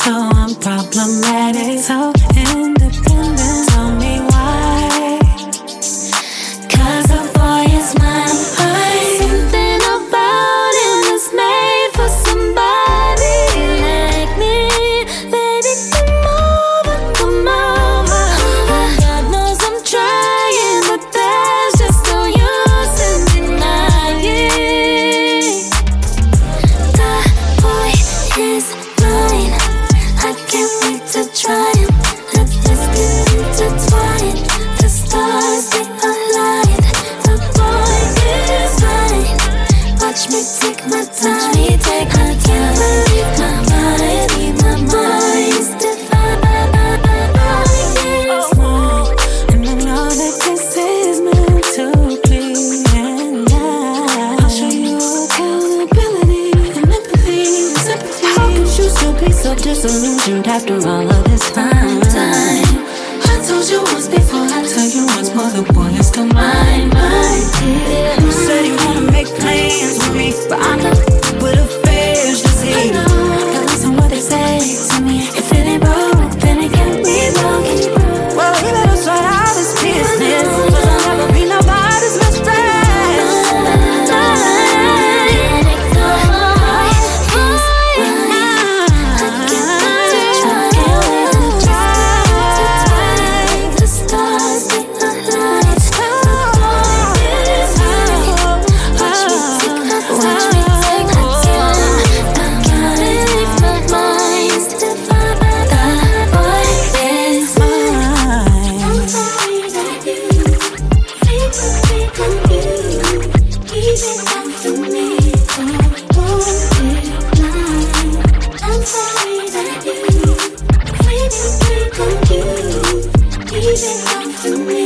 so I'm problematic. So disillusioned after all of this time. time. I told you once before, I tell you once more. The to me.